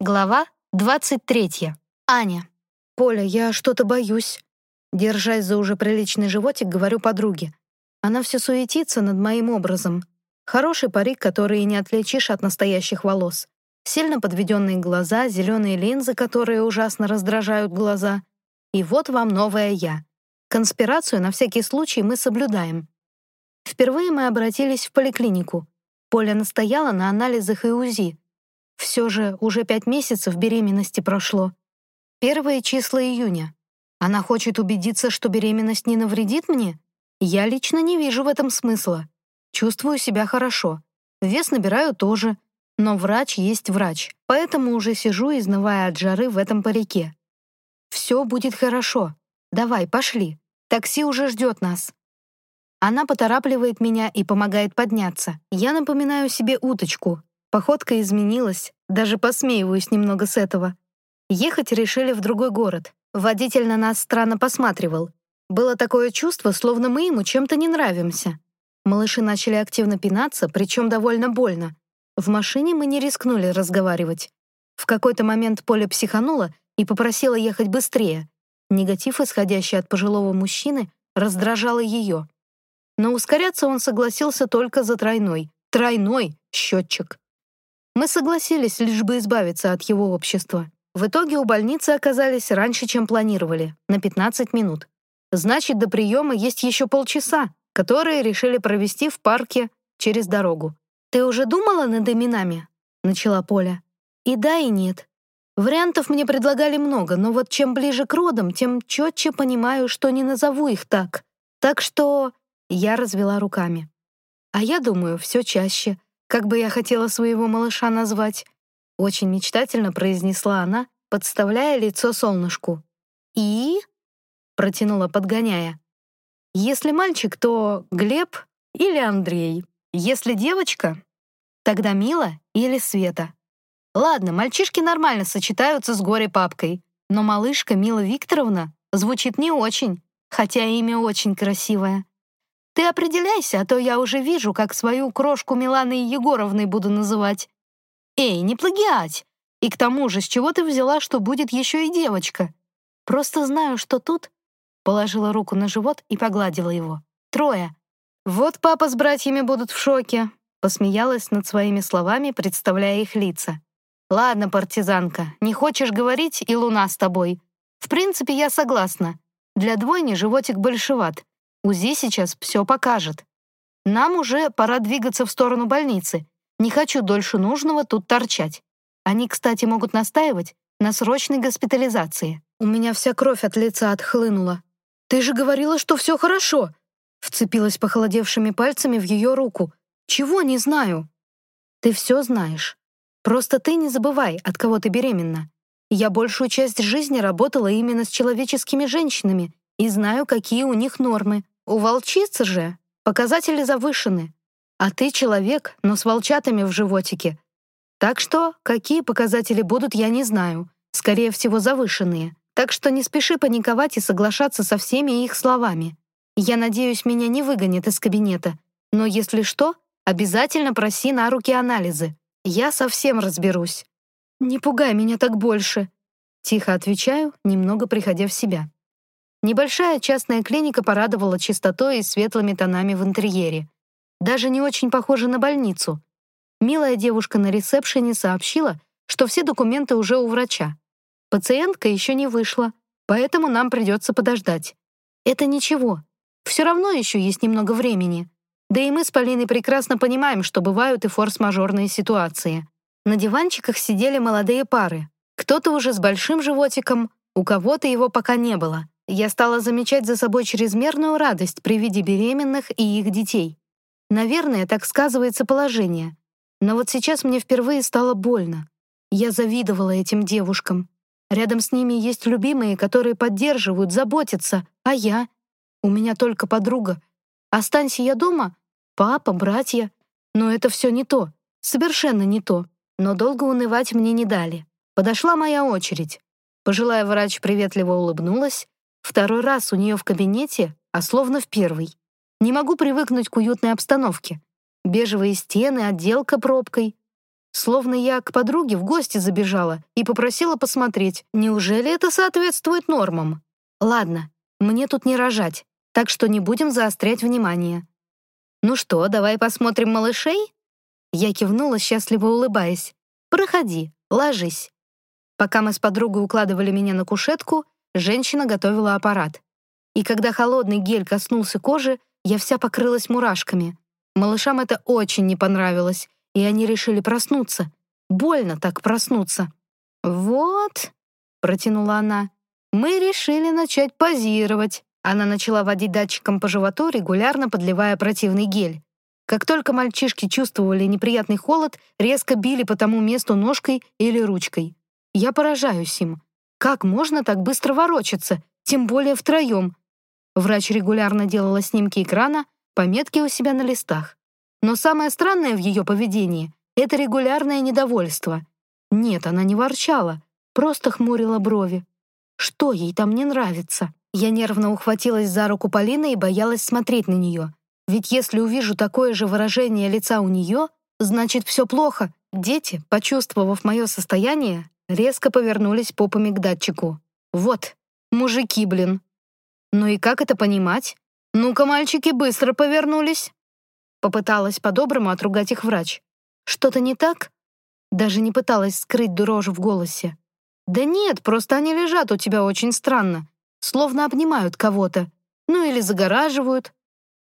Глава 23. Аня. «Поля, я что-то боюсь». Держась за уже приличный животик, говорю подруге. Она все суетится над моим образом. Хороший парик, который не отличишь от настоящих волос. Сильно подведенные глаза, зеленые линзы, которые ужасно раздражают глаза. И вот вам новая я. Конспирацию на всякий случай мы соблюдаем. Впервые мы обратились в поликлинику. Поля настояла на анализах и УЗИ, все же уже пять месяцев беременности прошло. Первые числа июня. Она хочет убедиться, что беременность не навредит мне? Я лично не вижу в этом смысла. Чувствую себя хорошо. Вес набираю тоже. Но врач есть врач, поэтому уже сижу, изнывая от жары в этом парике. Все будет хорошо. Давай, пошли. Такси уже ждет нас. Она поторапливает меня и помогает подняться. Я напоминаю себе уточку, Походка изменилась, даже посмеиваюсь немного с этого. Ехать решили в другой город. Водитель на нас странно посматривал. Было такое чувство, словно мы ему чем-то не нравимся. Малыши начали активно пинаться, причем довольно больно. В машине мы не рискнули разговаривать. В какой-то момент Поля психанула и попросила ехать быстрее. Негатив, исходящий от пожилого мужчины, раздражал ее. Но ускоряться он согласился только за тройной. Тройной счетчик. Мы согласились, лишь бы избавиться от его общества. В итоге у больницы оказались раньше, чем планировали, на 15 минут. Значит, до приема есть еще полчаса, которые решили провести в парке через дорогу. «Ты уже думала над именами?» — начала Поля. «И да, и нет. Вариантов мне предлагали много, но вот чем ближе к родам, тем четче понимаю, что не назову их так. Так что...» Я развела руками. «А я думаю, все чаще. Как бы я хотела своего малыша назвать?» Очень мечтательно произнесла она, подставляя лицо солнышку. «И?» — протянула, подгоняя. «Если мальчик, то Глеб или Андрей. Если девочка, тогда Мила или Света. Ладно, мальчишки нормально сочетаются с горей-папкой, но малышка Мила Викторовна звучит не очень, хотя имя очень красивое. Ты определяйся, а то я уже вижу, как свою крошку Миланой Егоровной буду называть. Эй, не плагиать! И к тому же, с чего ты взяла, что будет еще и девочка? Просто знаю, что тут...» Положила руку на живот и погладила его. «Трое. Вот папа с братьями будут в шоке». Посмеялась над своими словами, представляя их лица. «Ладно, партизанка, не хочешь говорить, и луна с тобой. В принципе, я согласна. Для двойни животик большеват. УЗИ сейчас все покажет. Нам уже пора двигаться в сторону больницы. Не хочу дольше нужного тут торчать. Они, кстати, могут настаивать на срочной госпитализации. У меня вся кровь от лица отхлынула. «Ты же говорила, что все хорошо!» Вцепилась похолодевшими пальцами в ее руку. «Чего не знаю?» «Ты все знаешь. Просто ты не забывай, от кого ты беременна. Я большую часть жизни работала именно с человеческими женщинами и знаю, какие у них нормы. У волчицы же показатели завышены, а ты человек, но с волчатами в животике. Так что, какие показатели будут, я не знаю. Скорее всего, завышенные. Так что не спеши паниковать и соглашаться со всеми их словами. Я надеюсь, меня не выгонят из кабинета. Но если что, обязательно проси на руки анализы. Я совсем разберусь. Не пугай меня так больше. Тихо отвечаю, немного приходя в себя. Небольшая частная клиника порадовала чистотой и светлыми тонами в интерьере. Даже не очень похожа на больницу. Милая девушка на ресепшене сообщила, что все документы уже у врача. Пациентка еще не вышла, поэтому нам придется подождать. Это ничего. Все равно еще есть немного времени. Да и мы с Полиной прекрасно понимаем, что бывают и форс-мажорные ситуации. На диванчиках сидели молодые пары. Кто-то уже с большим животиком, у кого-то его пока не было. Я стала замечать за собой чрезмерную радость при виде беременных и их детей. Наверное, так сказывается положение. Но вот сейчас мне впервые стало больно. Я завидовала этим девушкам. Рядом с ними есть любимые, которые поддерживают, заботятся. А я? У меня только подруга. Останься я дома? Папа, братья. Но это все не то. Совершенно не то. Но долго унывать мне не дали. Подошла моя очередь. Пожилая врач приветливо улыбнулась, Второй раз у нее в кабинете, а словно в первый. Не могу привыкнуть к уютной обстановке. Бежевые стены, отделка пробкой. словно я к подруге в гости забежала и попросила посмотреть, неужели это соответствует нормам. Ладно, мне тут не рожать, так что не будем заострять внимание. «Ну что, давай посмотрим малышей?» Я кивнула, счастливо улыбаясь. «Проходи, ложись». Пока мы с подругой укладывали меня на кушетку, женщина готовила аппарат. И когда холодный гель коснулся кожи, я вся покрылась мурашками. Малышам это очень не понравилось, и они решили проснуться. Больно так проснуться. «Вот», — протянула она, — «мы решили начать позировать». Она начала водить датчиком по животу, регулярно подливая противный гель. Как только мальчишки чувствовали неприятный холод, резко били по тому месту ножкой или ручкой. Я поражаюсь им. Как можно так быстро ворочаться, тем более втроем? Врач регулярно делала снимки экрана, пометки у себя на листах. Но самое странное в ее поведении — это регулярное недовольство. Нет, она не ворчала, просто хмурила брови. Что ей там не нравится? Я нервно ухватилась за руку Полины и боялась смотреть на нее. Ведь если увижу такое же выражение лица у нее, значит, все плохо. Дети, почувствовав мое состояние, резко повернулись попами к датчику. Вот, мужики, блин. Ну и как это понимать? Ну-ка, мальчики быстро повернулись. Попыталась по-доброму отругать их врач. Что-то не так? Даже не пыталась скрыть дрожь в голосе. Да нет, просто они лежат у тебя очень странно словно обнимают кого-то, ну или загораживают.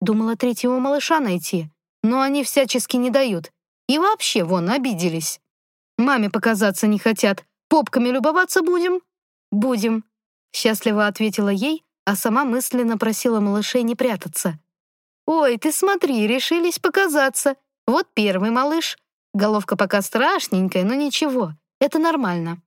Думала третьего малыша найти, но они всячески не дают. И вообще, вон, обиделись. Маме показаться не хотят. Попками любоваться будем? Будем. Счастливо ответила ей, а сама мысленно просила малышей не прятаться. «Ой, ты смотри, решились показаться. Вот первый малыш. Головка пока страшненькая, но ничего, это нормально».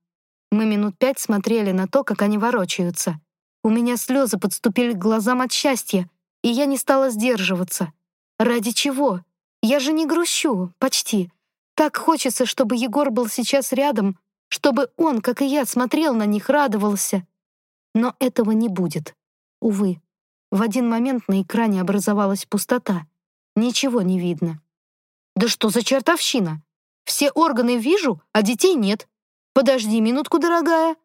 Мы минут пять смотрели на то, как они ворочаются. У меня слезы подступили к глазам от счастья, и я не стала сдерживаться. Ради чего? Я же не грущу, почти. Так хочется, чтобы Егор был сейчас рядом, чтобы он, как и я, смотрел на них, радовался. Но этого не будет. Увы. В один момент на экране образовалась пустота. Ничего не видно. «Да что за чертовщина? Все органы вижу, а детей нет. Подожди минутку, дорогая!»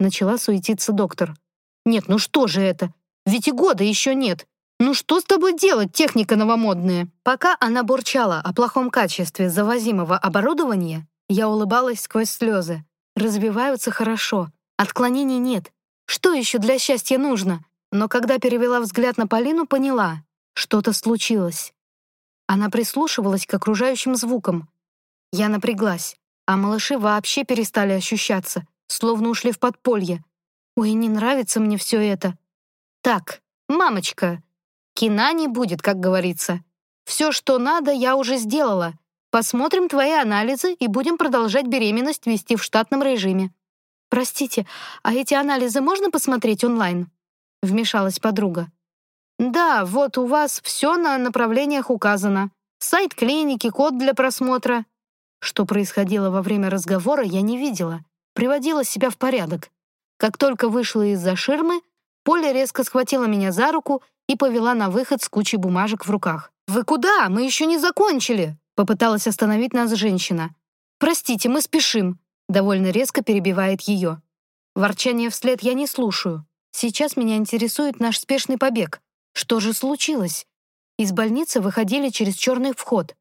Начала суетиться доктор. Нет, ну что же это? Ведь и года еще нет. Ну что с тобой делать, техника новомодная? Пока она бурчала о плохом качестве завозимого оборудования, я улыбалась сквозь слезы. Развиваются хорошо, отклонений нет. Что еще для счастья нужно? Но когда перевела взгляд на Полину, поняла, что-то случилось. Она прислушивалась к окружающим звукам. Я напряглась, а малыши вообще перестали ощущаться, словно ушли в подполье, Ой, не нравится мне все это. Так, мамочка, кина не будет, как говорится. Все, что надо, я уже сделала. Посмотрим твои анализы и будем продолжать беременность вести в штатном режиме. Простите, а эти анализы можно посмотреть онлайн? Вмешалась подруга. Да, вот у вас все на направлениях указано. Сайт клиники, код для просмотра. Что происходило во время разговора, я не видела. Приводила себя в порядок. Как только вышла из-за ширмы, Поля резко схватила меня за руку и повела на выход с кучей бумажек в руках. «Вы куда? Мы еще не закончили!» Попыталась остановить нас женщина. «Простите, мы спешим!» Довольно резко перебивает ее. Ворчание вслед я не слушаю. Сейчас меня интересует наш спешный побег. Что же случилось? Из больницы выходили через черный вход.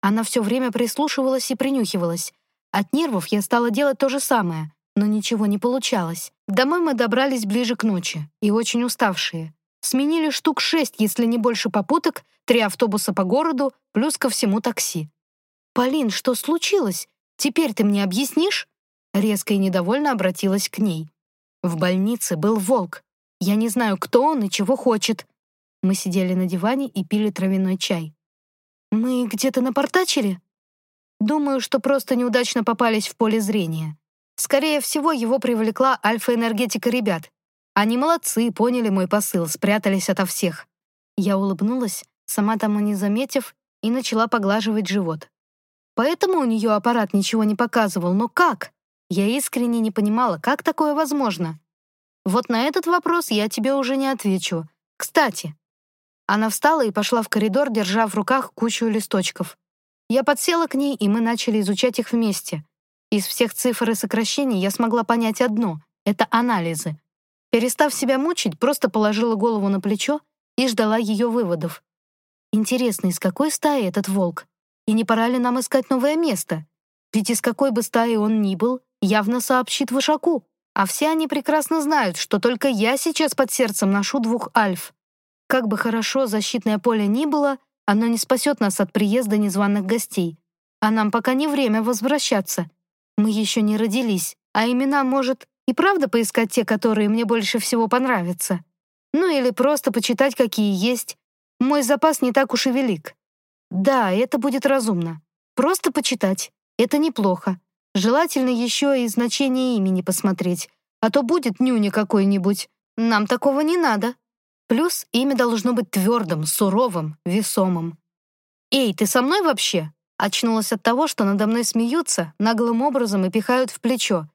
Она все время прислушивалась и принюхивалась. От нервов я стала делать то же самое но ничего не получалось. Домой мы добрались ближе к ночи, и очень уставшие. Сменили штук шесть, если не больше попуток, три автобуса по городу, плюс ко всему такси. «Полин, что случилось? Теперь ты мне объяснишь?» Резко и недовольно обратилась к ней. В больнице был волк. Я не знаю, кто он и чего хочет. Мы сидели на диване и пили травяной чай. «Мы где-то напортачили?» «Думаю, что просто неудачно попались в поле зрения. Скорее всего, его привлекла альфа-энергетика ребят. Они молодцы, поняли мой посыл, спрятались ото всех. Я улыбнулась, сама тому не заметив, и начала поглаживать живот. Поэтому у нее аппарат ничего не показывал, но как? Я искренне не понимала, как такое возможно. Вот на этот вопрос я тебе уже не отвечу. Кстати, она встала и пошла в коридор, держа в руках кучу листочков. Я подсела к ней, и мы начали изучать их вместе. Из всех цифр и сокращений я смогла понять одно — это анализы. Перестав себя мучить, просто положила голову на плечо и ждала ее выводов. Интересно, из какой стаи этот волк? И не пора ли нам искать новое место? Ведь из какой бы стаи он ни был, явно сообщит Вышаку. А все они прекрасно знают, что только я сейчас под сердцем ношу двух альф. Как бы хорошо защитное поле ни было, оно не спасет нас от приезда незваных гостей. А нам пока не время возвращаться. Мы еще не родились, а имена, может, и правда поискать те, которые мне больше всего понравятся. Ну или просто почитать, какие есть. Мой запас не так уж и велик. Да, это будет разумно. Просто почитать. Это неплохо. Желательно еще и значение имени посмотреть, а то будет нюня какой-нибудь. Нам такого не надо. Плюс имя должно быть твердым, суровым, весомым. «Эй, ты со мной вообще?» Очнулась от того, что надо мной смеются, наглым образом и пихают в плечо.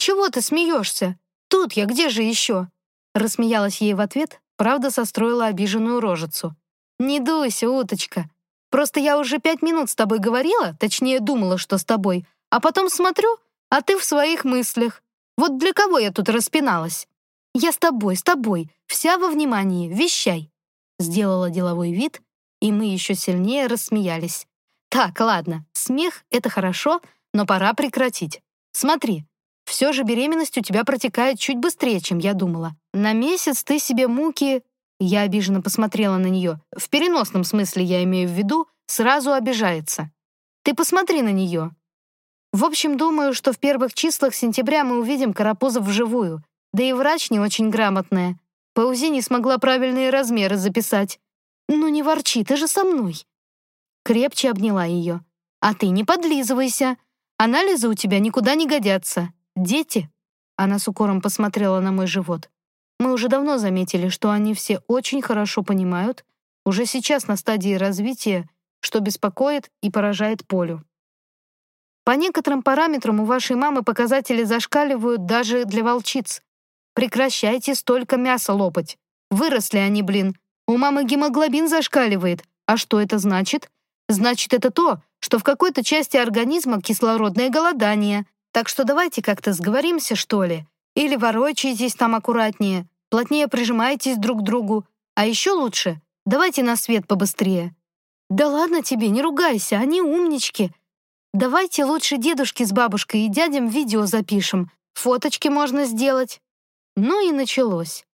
«Чего ты смеешься? Тут я, где же еще?» Рассмеялась ей в ответ, правда состроила обиженную рожицу. «Не дуйся, уточка. Просто я уже пять минут с тобой говорила, точнее думала, что с тобой, а потом смотрю, а ты в своих мыслях. Вот для кого я тут распиналась? Я с тобой, с тобой, вся во внимании, вещай. Сделала деловой вид, и мы еще сильнее рассмеялись. Так, ладно, смех — это хорошо, но пора прекратить. Смотри, все же беременность у тебя протекает чуть быстрее, чем я думала. На месяц ты себе муки я обиженно посмотрела на нее. В переносном смысле я имею в виду, сразу обижается. Ты посмотри на нее. В общем, думаю, что в первых числах сентября мы увидим Карапузов вживую. Да и врач не очень грамотная. По УЗИ не смогла правильные размеры записать. Ну не ворчи, ты же со мной. Крепче обняла ее. А ты не подлизывайся. Анализы у тебя никуда не годятся. Дети. Она с укором посмотрела на мой живот. Мы уже давно заметили, что они все очень хорошо понимают, уже сейчас на стадии развития, что беспокоит и поражает Полю. По некоторым параметрам у вашей мамы показатели зашкаливают даже для волчиц. Прекращайте столько мяса лопать. Выросли они, блин. У мамы гемоглобин зашкаливает. А что это значит? Значит, это то, что в какой-то части организма кислородное голодание. Так что давайте как-то сговоримся, что ли. Или ворочайтесь там аккуратнее, плотнее прижимайтесь друг к другу. А еще лучше, давайте на свет побыстрее. Да ладно тебе, не ругайся, они умнички. Давайте лучше дедушке с бабушкой и дядям видео запишем. Фоточки можно сделать. Ну и началось.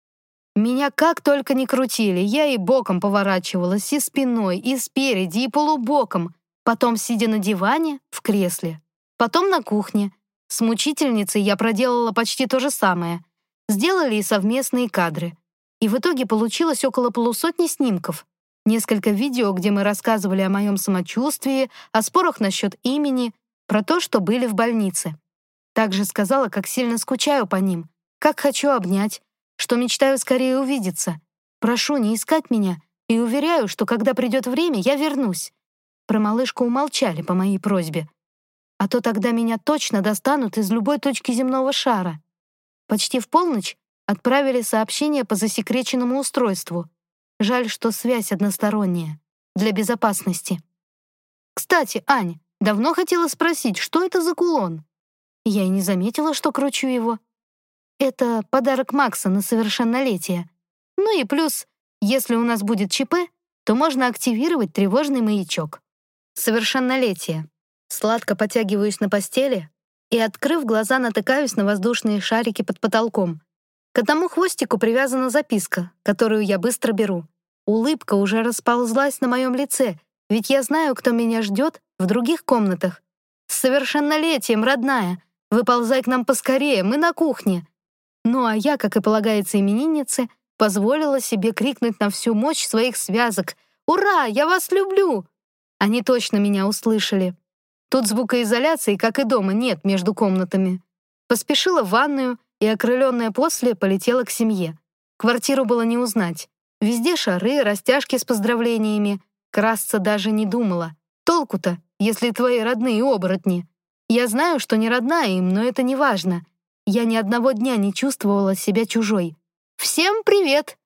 Меня как только не крутили, я и боком поворачивалась, и спиной, и спереди, и полубоком. Потом сидя на диване, в кресле. Потом на кухне, с мучительницей я проделала почти то же самое. Сделали и совместные кадры. И в итоге получилось около полусотни снимков. Несколько видео, где мы рассказывали о моем самочувствии, о спорах насчет имени, про то, что были в больнице. Также сказала, как сильно скучаю по ним, как хочу обнять, что мечтаю скорее увидеться. Прошу не искать меня и уверяю, что когда придет время, я вернусь. Про малышку умолчали по моей просьбе а то тогда меня точно достанут из любой точки земного шара. Почти в полночь отправили сообщение по засекреченному устройству. Жаль, что связь односторонняя, для безопасности. Кстати, Ань, давно хотела спросить, что это за кулон? Я и не заметила, что кручу его. Это подарок Макса на совершеннолетие. Ну и плюс, если у нас будет ЧП, то можно активировать тревожный маячок. Совершеннолетие. Сладко потягиваюсь на постели и, открыв глаза, натыкаюсь на воздушные шарики под потолком. К одному хвостику привязана записка, которую я быстро беру. Улыбка уже расползлась на моем лице, ведь я знаю, кто меня ждет в других комнатах. «С совершеннолетием, родная! Выползай к нам поскорее, мы на кухне!» Ну а я, как и полагается имениннице, позволила себе крикнуть на всю мощь своих связок «Ура! Я вас люблю!» Они точно меня услышали. Тут звукоизоляции, как и дома, нет между комнатами. Поспешила в ванную и, окрыленная после, полетела к семье. Квартиру было не узнать. Везде шары, растяжки с поздравлениями. Красться даже не думала. Толку-то, если твои родные оборотни. Я знаю, что не родная им, но это не важно. Я ни одного дня не чувствовала себя чужой. «Всем привет!»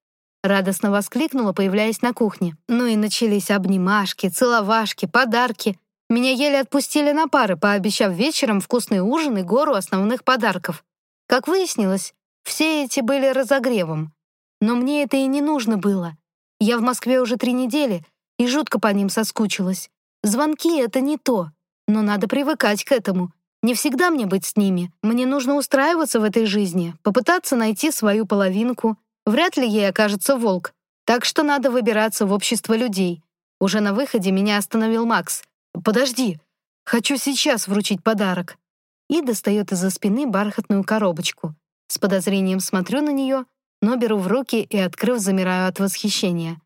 Радостно воскликнула, появляясь на кухне. Ну и начались обнимашки, целовашки, подарки. Меня еле отпустили на пары, пообещав вечером вкусный ужин и гору основных подарков. Как выяснилось, все эти были разогревом. Но мне это и не нужно было. Я в Москве уже три недели и жутко по ним соскучилась. Звонки — это не то, но надо привыкать к этому. Не всегда мне быть с ними. Мне нужно устраиваться в этой жизни, попытаться найти свою половинку. Вряд ли ей окажется волк. Так что надо выбираться в общество людей. Уже на выходе меня остановил Макс. «Подожди, хочу сейчас вручить подарок». И достает из-за спины бархатную коробочку. С подозрением смотрю на нее, но беру в руки и, открыв, замираю от восхищения.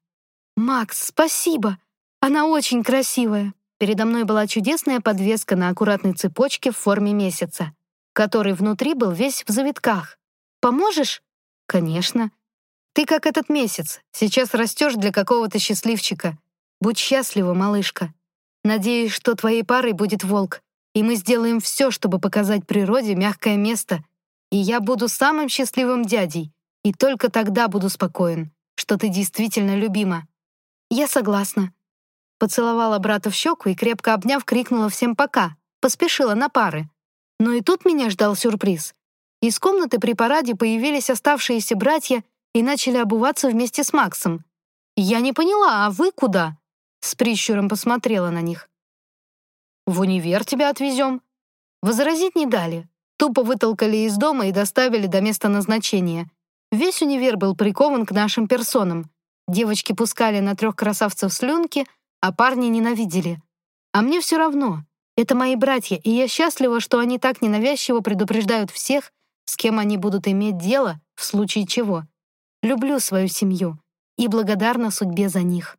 «Макс, спасибо! Она очень красивая!» Передо мной была чудесная подвеска на аккуратной цепочке в форме месяца, который внутри был весь в завитках. «Поможешь?» «Конечно. Ты как этот месяц, сейчас растешь для какого-то счастливчика. Будь счастлива, малышка. Надеюсь, что твоей парой будет волк, и мы сделаем все, чтобы показать природе мягкое место, и я буду самым счастливым дядей, и только тогда буду спокоен, что ты действительно любима. Я согласна. Поцеловала брата в щеку и, крепко обняв, крикнула всем «пока», поспешила на пары. Но и тут меня ждал сюрприз. Из комнаты при параде появились оставшиеся братья и начали обуваться вместе с Максом. «Я не поняла, а вы куда?» С прищуром посмотрела на них. «В универ тебя отвезем». Возразить не дали. Тупо вытолкали из дома и доставили до места назначения. Весь универ был прикован к нашим персонам. Девочки пускали на трех красавцев слюнки, а парни ненавидели. А мне все равно. Это мои братья, и я счастлива, что они так ненавязчиво предупреждают всех, с кем они будут иметь дело, в случае чего. Люблю свою семью и благодарна судьбе за них.